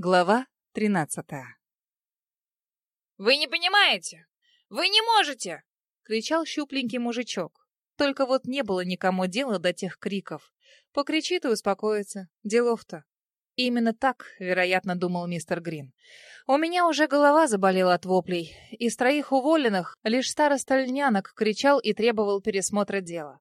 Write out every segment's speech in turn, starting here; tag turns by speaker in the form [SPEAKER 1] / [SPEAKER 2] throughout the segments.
[SPEAKER 1] Глава тринадцатая.
[SPEAKER 2] «Вы не понимаете! Вы не можете!»
[SPEAKER 1] — кричал щупленький мужичок. Только вот не было никому дела до тех криков. Покричит и успокоится. Делов-то. Именно так, вероятно, думал мистер Грин. У меня уже голова заболела от воплей. Из троих уволенных лишь староста льнянок кричал и требовал пересмотра дела.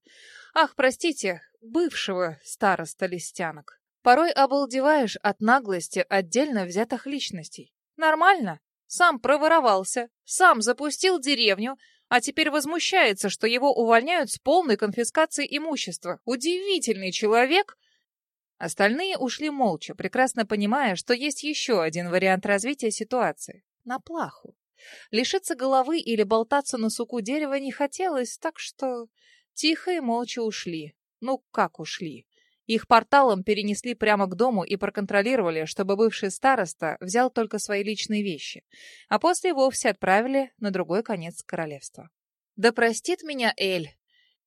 [SPEAKER 1] Ах, простите, бывшего староста листянок. Порой обалдеваешь от наглости отдельно взятых личностей. Нормально. Сам проворовался, сам запустил деревню, а теперь возмущается, что его увольняют с полной конфискацией имущества. Удивительный человек! Остальные ушли молча, прекрасно понимая, что есть еще один вариант развития ситуации — на плаху. Лишиться головы или болтаться на суку дерева не хотелось, так что тихо и молча ушли. Ну, как ушли? Их порталом перенесли прямо к дому и проконтролировали, чтобы бывший староста взял только свои личные вещи, а после вовсе отправили на другой конец королевства. Да простит меня Эль.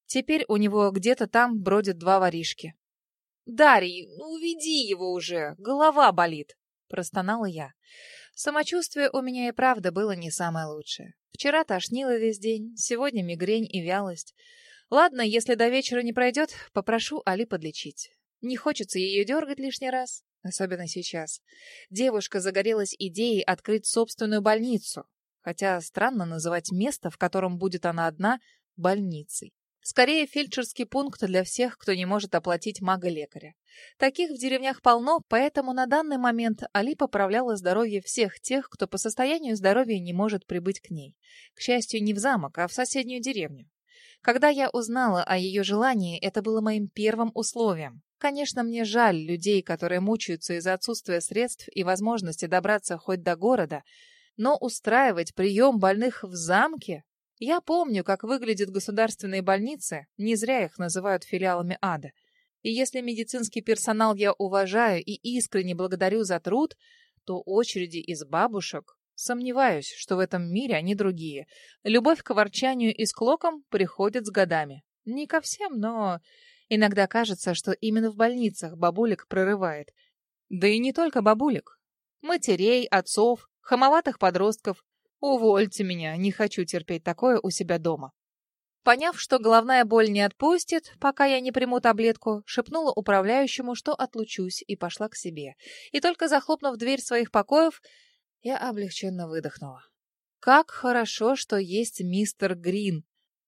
[SPEAKER 1] Теперь у него где-то там бродят два воришки. «Дарий, ну уведи его уже, голова болит», — простонала я. Самочувствие у меня и правда было не самое лучшее. Вчера тошнило весь день, сегодня мигрень и вялость. Ладно, если до вечера не пройдет, попрошу Али подлечить. Не хочется ее дергать лишний раз, особенно сейчас. Девушка загорелась идеей открыть собственную больницу, хотя странно называть место, в котором будет она одна, больницей. Скорее, фельдшерский пункт для всех, кто не может оплатить мага-лекаря. Таких в деревнях полно, поэтому на данный момент Али поправляла здоровье всех тех, кто по состоянию здоровья не может прибыть к ней. К счастью, не в замок, а в соседнюю деревню. Когда я узнала о ее желании, это было моим первым условием. Конечно, мне жаль людей, которые мучаются из-за отсутствия средств и возможности добраться хоть до города, но устраивать прием больных в замке... Я помню, как выглядят государственные больницы, не зря их называют филиалами ада. И если медицинский персонал я уважаю и искренне благодарю за труд, то очереди из бабушек Сомневаюсь, что в этом мире они другие. Любовь к ворчанию и склокам приходит с годами. Не ко всем, но иногда кажется, что именно в больницах бабулек прорывает. Да и не только бабулек. Матерей, отцов, хамоватых подростков. Увольте меня, не хочу терпеть такое у себя дома. Поняв, что головная боль не отпустит, пока я не приму таблетку, шепнула управляющему, что отлучусь, и пошла к себе. И только захлопнув дверь своих покоев, я облегченно выдохнула. Как хорошо, что есть мистер Грин.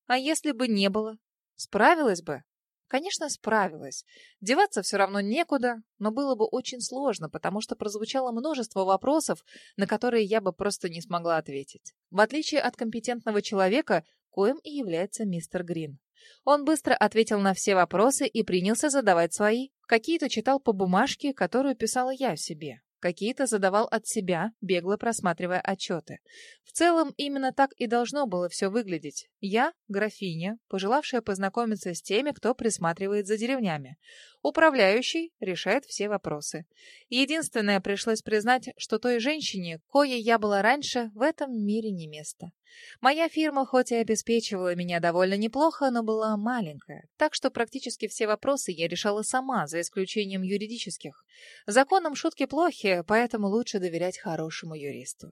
[SPEAKER 1] А если бы не было? Справилась бы? Конечно, справилась. Деваться все равно некуда, но было бы очень сложно, потому что прозвучало множество вопросов, на которые я бы просто не смогла ответить. В отличие от компетентного человека, коим и является мистер Грин. Он быстро ответил на все вопросы и принялся задавать свои. Какие-то читал по бумажке, которую писала я себе. Какие-то задавал от себя, бегло просматривая отчеты. В целом, именно так и должно было все выглядеть. Я — графиня, пожелавшая познакомиться с теми, кто присматривает за деревнями. Управляющий решает все вопросы. Единственное, пришлось признать, что той женщине, кое я была раньше, в этом мире не место. Моя фирма хоть и обеспечивала меня довольно неплохо, но была маленькая, так что практически все вопросы я решала сама, за исключением юридических. Законом шутки плохи, поэтому лучше доверять хорошему юристу.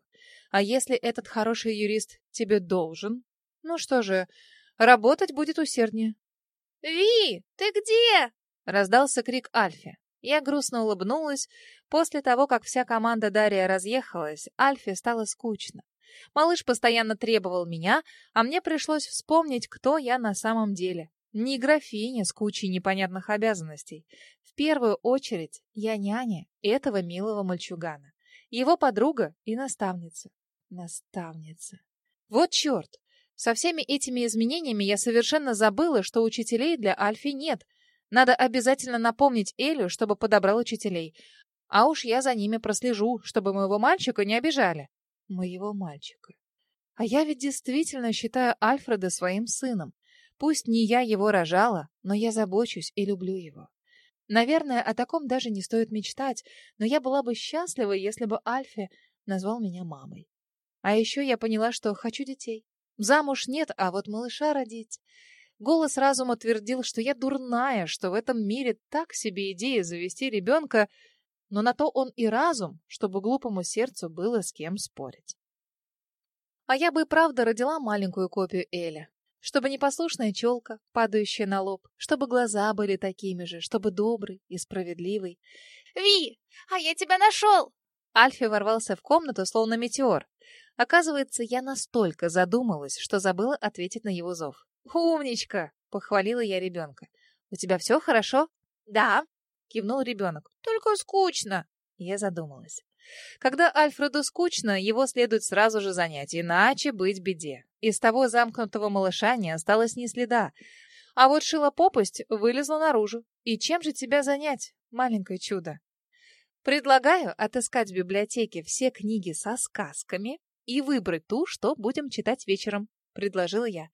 [SPEAKER 1] А если этот хороший юрист тебе должен? Ну что же, работать будет усерднее.
[SPEAKER 2] «Ви, ты где?»
[SPEAKER 1] — раздался крик Альфи. Я грустно улыбнулась. После того, как вся команда Дарья разъехалась, Альфе стало скучно. Малыш постоянно требовал меня, а мне пришлось вспомнить, кто я на самом деле. Не графиня с кучей непонятных обязанностей. В первую очередь я няня этого милого мальчугана. Его подруга и наставница. Наставница. Вот черт! Со всеми этими изменениями я совершенно забыла, что учителей для Альфи нет. Надо обязательно напомнить Элю, чтобы подобрал учителей. А уж я за ними прослежу, чтобы моего мальчика не обижали моего мальчика. А я ведь действительно считаю Альфреда своим сыном. Пусть не я его рожала, но я забочусь и люблю его. Наверное, о таком даже не стоит мечтать, но я была бы счастлива, если бы Альфе назвал меня мамой. А еще я поняла, что хочу детей. Замуж нет, а вот малыша родить. Голос разума твердил, что я дурная, что в этом мире так себе идея завести ребенка, но на то он и разум, чтобы глупому сердцу было с кем спорить. А я бы и правда родила маленькую копию Эля. Чтобы непослушная челка, падающая на лоб, чтобы глаза были такими же, чтобы добрый и справедливый.
[SPEAKER 2] «Ви, а я тебя нашел!»
[SPEAKER 1] Альфи ворвался в комнату, словно метеор. Оказывается, я настолько задумалась, что забыла ответить на его зов. «Умничка!» — похвалила я ребенка. «У тебя все хорошо?»
[SPEAKER 2] «Да», —
[SPEAKER 1] кивнул ребенок.
[SPEAKER 2] «Только скучно».
[SPEAKER 1] Я задумалась. Когда Альфреду скучно, его следует сразу же занять, иначе быть беде. Из того замкнутого малыша не осталось ни следа. А вот шилопопость вылезла наружу. И чем же тебя занять, маленькое чудо? Предлагаю отыскать в библиотеке все книги со сказками и выбрать ту, что будем читать вечером, предложила я.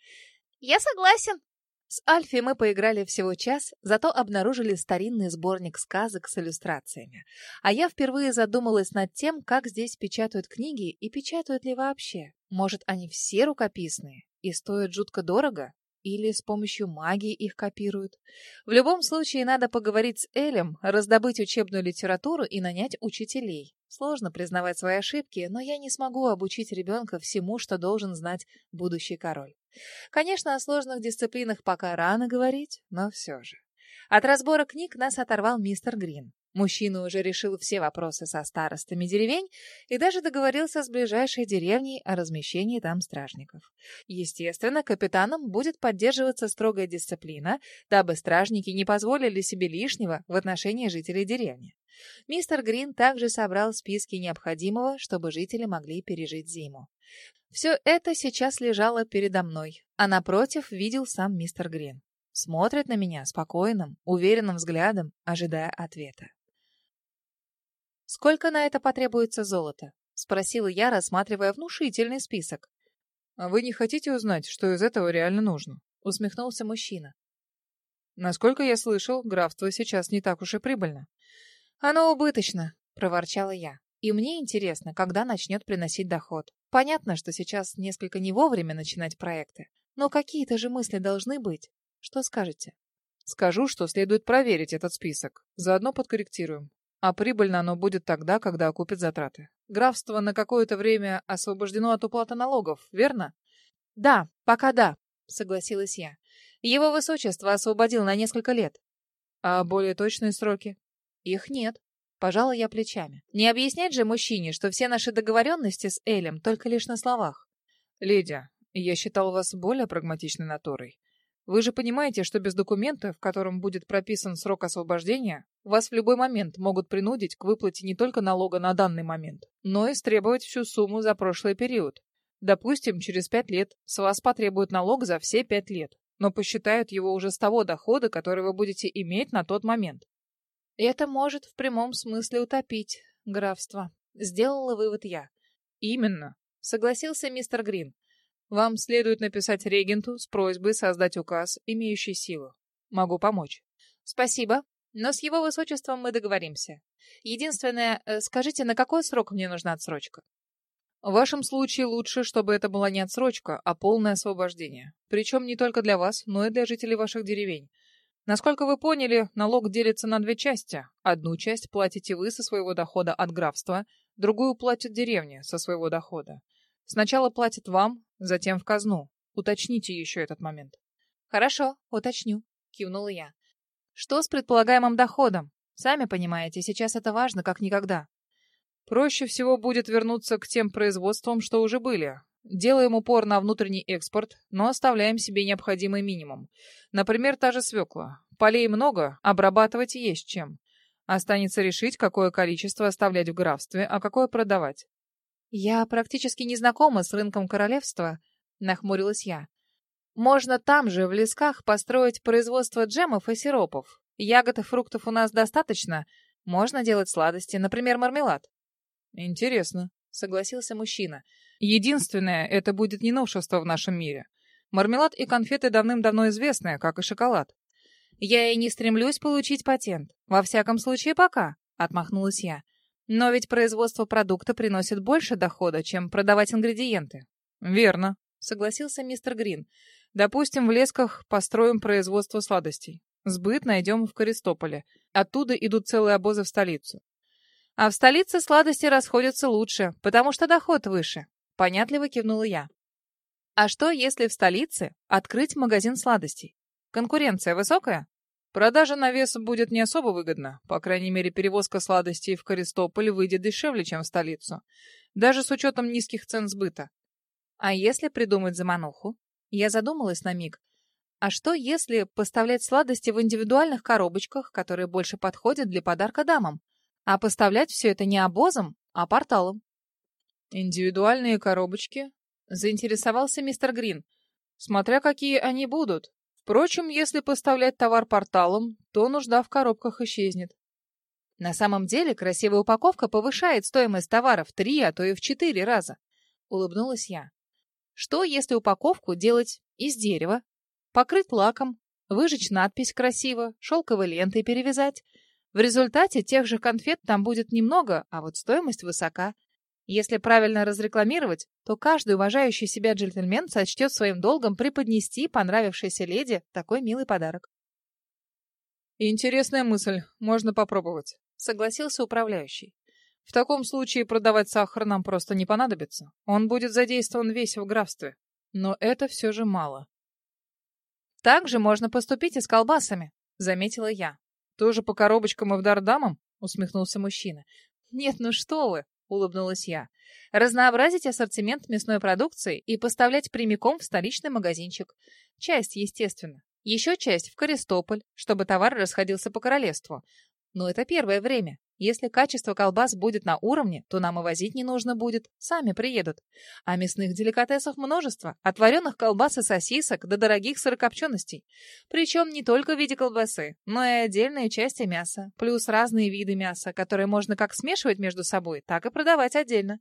[SPEAKER 2] Я согласен,
[SPEAKER 1] с Альфи мы поиграли всего час, зато обнаружили старинный сборник сказок с иллюстрациями. А я впервые задумалась над тем, как здесь печатают книги и печатают ли вообще. Может, они все рукописные и стоят жутко дорого? Или с помощью магии их копируют. В любом случае, надо поговорить с Элем, раздобыть учебную литературу и нанять учителей. Сложно признавать свои ошибки, но я не смогу обучить ребенка всему, что должен знать будущий король. Конечно, о сложных дисциплинах пока рано говорить, но все же. От разбора книг нас оторвал мистер Грин. Мужчина уже решил все вопросы со старостами деревень и даже договорился с ближайшей деревней о размещении там стражников. Естественно, капитаном будет поддерживаться строгая дисциплина, дабы стражники не позволили себе лишнего в отношении жителей деревни. Мистер Грин также собрал списки необходимого, чтобы жители могли пережить зиму. Все это сейчас лежало передо мной, а напротив видел сам мистер Грин. Смотрит на меня спокойным, уверенным взглядом, ожидая ответа. «Сколько на это потребуется золота?» — спросила я, рассматривая внушительный список.
[SPEAKER 3] «А вы не хотите узнать, что из этого реально нужно?» — усмехнулся мужчина. «Насколько я слышал, графство сейчас не так уж и прибыльно».
[SPEAKER 1] «Оно убыточно», — проворчала я. «И мне интересно, когда начнет приносить доход. Понятно, что сейчас несколько не вовремя начинать проекты, но какие-то же мысли должны быть. Что скажете?»
[SPEAKER 3] «Скажу, что следует проверить этот список. Заодно подкорректируем. А прибыльно оно будет тогда, когда окупит затраты. Графство на какое-то время освобождено от уплаты налогов, верно?
[SPEAKER 1] Да, пока да, согласилась я. Его высочество освободил на несколько лет.
[SPEAKER 3] А более точные сроки?
[SPEAKER 1] Их нет. Пожала я плечами. Не объяснять же мужчине, что все наши договоренности с Элем только лишь на словах.
[SPEAKER 3] Леди, я считал вас более прагматичной натурой. Вы же понимаете, что без документа, в котором будет прописан срок освобождения, вас в любой момент могут принудить к выплате не только налога на данный момент, но и стребовать всю сумму за прошлый период. Допустим, через пять лет с вас потребуют налог за все пять лет, но посчитают его уже с того дохода, который вы будете иметь на тот момент.
[SPEAKER 1] Это может в прямом смысле утопить графство. Сделала вывод я.
[SPEAKER 3] Именно, согласился мистер Грин. Вам следует написать регенту с просьбой создать указ, имеющий силу. Могу помочь.
[SPEAKER 1] Спасибо, но с его высочеством мы договоримся. Единственное, э, скажите, на какой срок мне нужна отсрочка?
[SPEAKER 3] В вашем случае лучше, чтобы это была не отсрочка, а полное освобождение. Причем не только для вас, но и для жителей ваших деревень. Насколько вы поняли, налог делится на две части. Одну часть платите вы со своего дохода от графства, другую платит деревня со своего дохода. Сначала платят вам, затем в казну. Уточните еще этот момент.
[SPEAKER 1] Хорошо, уточню, кивнула я. Что с предполагаемым доходом? Сами понимаете, сейчас это важно как никогда.
[SPEAKER 3] Проще всего будет вернуться к тем производствам, что уже были. Делаем упор на внутренний экспорт, но оставляем себе необходимый минимум. Например, та же свекла. Полей много, обрабатывать есть чем. Останется решить, какое количество оставлять в графстве, а какое продавать.
[SPEAKER 1] «Я практически не знакома с рынком королевства», — нахмурилась я. «Можно там же, в лесках, построить производство джемов и сиропов. Ягод и фруктов у нас достаточно. Можно делать сладости, например, мармелад».
[SPEAKER 3] «Интересно», — согласился мужчина. «Единственное, это будет не новшество в нашем мире. Мармелад и конфеты давным-давно известны, как и шоколад».
[SPEAKER 1] «Я и не стремлюсь получить патент. Во всяком случае, пока», — отмахнулась я. Но ведь производство продукта приносит больше дохода, чем продавать ингредиенты.
[SPEAKER 3] Верно, согласился мистер Грин. Допустим, в Лесках построим производство сладостей. Сбыт найдем в Користополе. Оттуда идут целые обозы в столицу.
[SPEAKER 1] А в столице сладости расходятся лучше, потому что доход выше. Понятливо кивнула я. А что, если в столице открыть магазин сладостей? Конкуренция высокая?
[SPEAKER 3] Продажа на вес будет не особо выгодна. По крайней мере, перевозка сладостей в Користополь выйдет дешевле, чем в столицу. Даже с учетом низких цен сбыта.
[SPEAKER 1] А если придумать замануху? Я задумалась на миг. А что, если поставлять сладости в индивидуальных коробочках, которые больше подходят для подарка дамам? А поставлять все это не обозом, а порталом?
[SPEAKER 3] Индивидуальные коробочки? Заинтересовался мистер Грин. Смотря какие они будут. Впрочем, если поставлять товар порталом, то нужда в коробках исчезнет.
[SPEAKER 1] На самом деле красивая упаковка повышает стоимость товара в три, а то и в четыре раза. Улыбнулась я. Что, если упаковку делать из дерева, покрыть лаком, выжечь надпись красиво, шелковой лентой перевязать? В результате тех же конфет там будет немного, а вот стоимость высока. Если правильно разрекламировать, то каждый уважающий себя джентльмен сочтет своим долгом преподнести понравившейся леди такой милый подарок.
[SPEAKER 3] Интересная мысль, можно попробовать, согласился управляющий. В таком случае продавать сахар нам просто не понадобится. Он будет задействован весь в графстве. Но это все же мало.
[SPEAKER 1] Также можно поступить и с колбасами, заметила я.
[SPEAKER 3] Тоже по коробочкам и в дар дамам?
[SPEAKER 1] усмехнулся мужчина. Нет, ну что вы, — улыбнулась я. «Разнообразить ассортимент мясной продукции и поставлять прямиком в столичный магазинчик. Часть, естественно. Еще часть в Користополь, чтобы товар расходился по королевству. Но это первое время. Если качество колбас будет на уровне, то нам и возить не нужно будет, сами приедут. А мясных деликатесов множество, от вареных колбас и сосисок до дорогих сырокопченостей. Причем не только в виде колбасы, но и отдельные части мяса, плюс разные виды мяса, которые можно как смешивать между собой, так и продавать отдельно.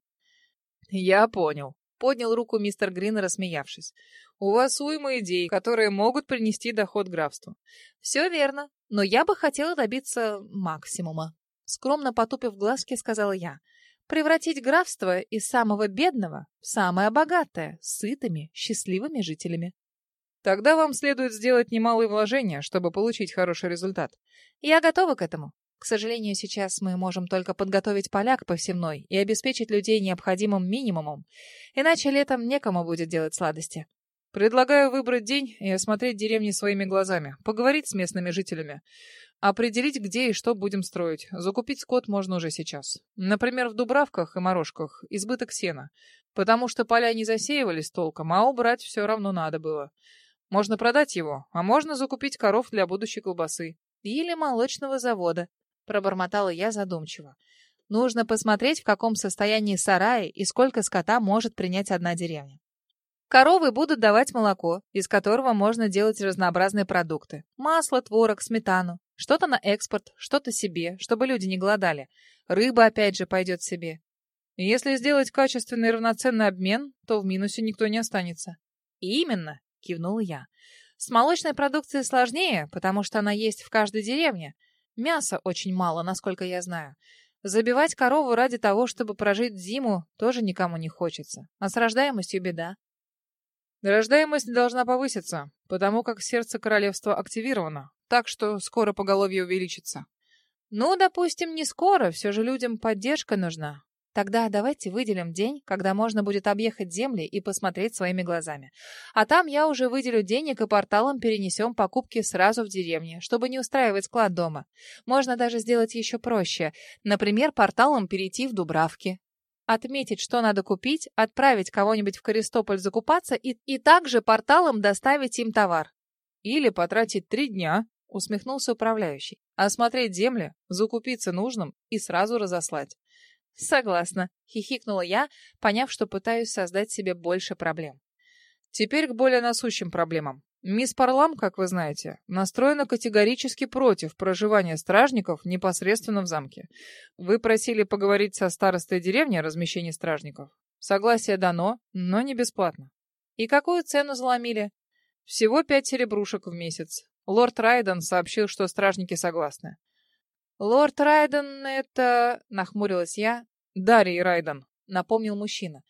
[SPEAKER 3] Я понял. Поднял руку мистер Грин, рассмеявшись. У вас уйма идей, которые могут принести доход графству.
[SPEAKER 1] Все верно, но я бы хотела добиться максимума. Скромно потупив глазки, сказала я. Превратить графство из самого бедного в самое богатое, с сытыми, счастливыми жителями.
[SPEAKER 3] Тогда вам следует сделать немалые вложения, чтобы получить хороший результат.
[SPEAKER 1] Я готова к этому. К сожалению, сейчас мы можем только подготовить поля к посевной и обеспечить людей необходимым минимумом, иначе летом некому будет делать сладости.
[SPEAKER 3] Предлагаю выбрать день и осмотреть деревни своими глазами, поговорить с местными жителями. Определить, где и что будем строить. Закупить скот можно уже сейчас. Например, в Дубравках и Морошках избыток сена. Потому что поля не засеивались толком, а убрать все равно надо было. Можно продать его, а можно закупить коров для будущей колбасы.
[SPEAKER 1] Или молочного завода, пробормотала я задумчиво. Нужно посмотреть, в каком состоянии сараи и сколько скота может принять одна деревня. Коровы будут давать молоко, из которого можно делать разнообразные продукты. Масло, творог, сметану. Что-то на экспорт, что-то себе, чтобы люди не голодали. Рыба опять же пойдет себе.
[SPEAKER 3] Если сделать качественный равноценный обмен, то в минусе никто не останется.
[SPEAKER 1] Именно, кивнула я. С молочной продукцией сложнее, потому что она есть в каждой деревне. Мяса очень мало, насколько я знаю. Забивать корову ради того, чтобы прожить зиму, тоже никому не хочется. А с рождаемостью беда.
[SPEAKER 3] Рождаемость должна повыситься, потому как сердце королевства активировано, так что скоро поголовье увеличится.
[SPEAKER 1] Ну, допустим, не скоро, все же людям поддержка нужна. Тогда давайте выделим день, когда можно будет объехать земли и посмотреть своими глазами. А там я уже выделю денег и порталом перенесем покупки сразу в деревне, чтобы не устраивать склад дома. Можно даже сделать еще проще. Например, порталом перейти в Дубравки отметить, что надо купить, отправить кого-нибудь в Користополь закупаться и, и также порталом доставить им товар.
[SPEAKER 3] Или потратить три дня, усмехнулся управляющий, осмотреть земли, закупиться нужным и сразу разослать.
[SPEAKER 1] Согласна, хихикнула я, поняв, что пытаюсь создать себе больше проблем.
[SPEAKER 3] Теперь к более насущим проблемам. Мисс Парлам, как вы знаете, настроена категорически против проживания стражников непосредственно в замке. Вы просили поговорить со старостой деревни о размещении стражников. Согласие дано, но не бесплатно.
[SPEAKER 1] И какую цену заломили?
[SPEAKER 3] Всего пять серебрушек в месяц. Лорд Райден сообщил, что стражники согласны.
[SPEAKER 1] Лорд Райден — это... Нахмурилась я.
[SPEAKER 3] Дарий Райден,
[SPEAKER 1] напомнил мужчина.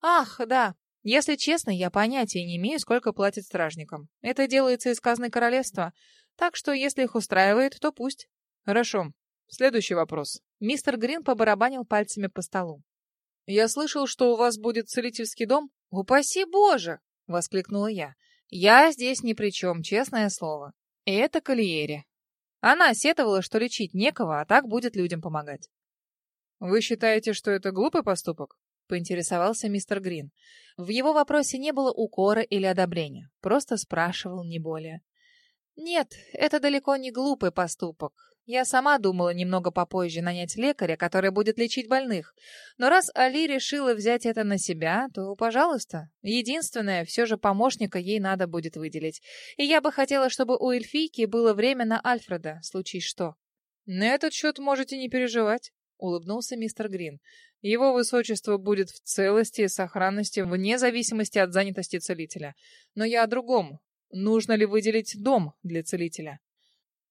[SPEAKER 1] Ах, да, если честно, я понятия не имею, сколько платят стражникам. Это делается из казны королевства. Так что, если их устраивает, то пусть.
[SPEAKER 3] Хорошо. Следующий вопрос.
[SPEAKER 1] Мистер Грин побарабанил пальцами по столу.
[SPEAKER 3] Я слышал, что у вас будет целительский дом?
[SPEAKER 1] Упаси Боже! Воскликнула я. Я здесь ни при чем, честное слово. И это Калиери. Она сетовала, что лечить некого, а так будет людям помогать.
[SPEAKER 3] Вы считаете, что это глупый поступок?
[SPEAKER 1] Поинтересовался мистер Грин. В его вопросе не было укора или одобрения. Просто спрашивал, не более. Нет, это далеко не глупый поступок. Я сама думала немного попозже нанять лекаря, который будет лечить больных. Но раз Али решила взять это на себя, то, пожалуйста. Единственное, все же помощника ей надо будет выделить. И я бы хотела, чтобы у эльфийки было время на Альфреда, случись что.
[SPEAKER 3] На этот счет можете не переживать, улыбнулся мистер Грин. Его высочество будет в целости и сохранности вне зависимости от занятости целителя. Но я о другом. Нужно ли выделить дом для целителя?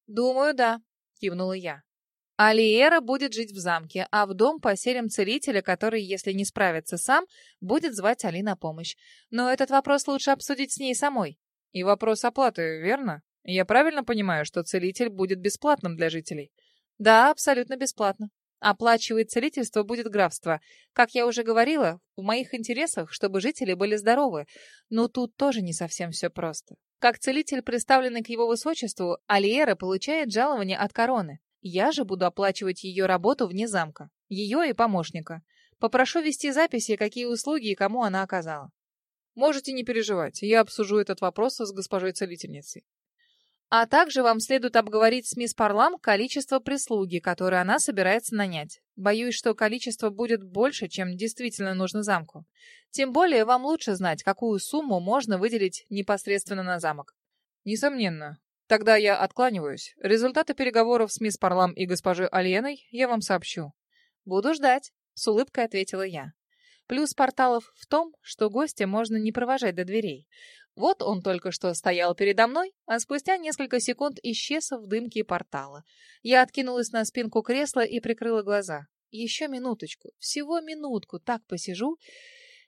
[SPEAKER 1] Думаю, да, кивнула я. Алиера будет жить в замке, а в дом поселим целителя, который, если не справится сам, будет звать Али на помощь. Но этот вопрос лучше обсудить с ней самой.
[SPEAKER 3] И вопрос оплаты, верно? Я правильно понимаю, что целитель будет бесплатным для жителей?
[SPEAKER 1] Да, абсолютно бесплатно. Оплачивает целительство будет графство. Как я уже говорила, в моих интересах, чтобы жители были здоровы. Но тут тоже не совсем все просто. Как целитель, представленный к его высочеству, Алиера получает жалование от короны. Я же буду оплачивать ее работу вне замка. Ее и помощника. Попрошу вести записи, какие услуги и кому она оказала.
[SPEAKER 3] Можете не переживать, я обсужу этот вопрос с госпожой целительницей.
[SPEAKER 1] А также вам следует обговорить с мисс Парлам количество прислуги, которое она собирается нанять. Боюсь, что количество будет больше, чем действительно нужно замку. Тем более вам лучше знать, какую сумму можно выделить непосредственно на замок.
[SPEAKER 3] Несомненно. Тогда я откланиваюсь. Результаты переговоров с мисс Парлам и госпожой Альеной я вам сообщу.
[SPEAKER 1] Буду ждать, с улыбкой ответила я. Плюс порталов в том, что гостя можно не провожать до дверей. Вот он только что стоял передо мной, а спустя несколько секунд исчез в дымке портала. Я откинулась на спинку кресла и прикрыла глаза. Еще минуточку, всего минутку, так посижу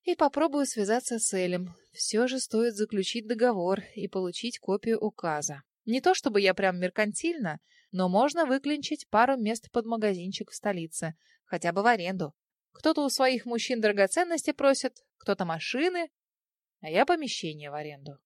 [SPEAKER 1] и попробую связаться с Элем. Все же стоит заключить договор и получить копию указа. Не то чтобы я прям меркантильна, но можно выклинчить пару мест под магазинчик в столице, хотя бы в аренду. Кто-то у своих мужчин драгоценности просит, кто-то машины, а я помещение в аренду.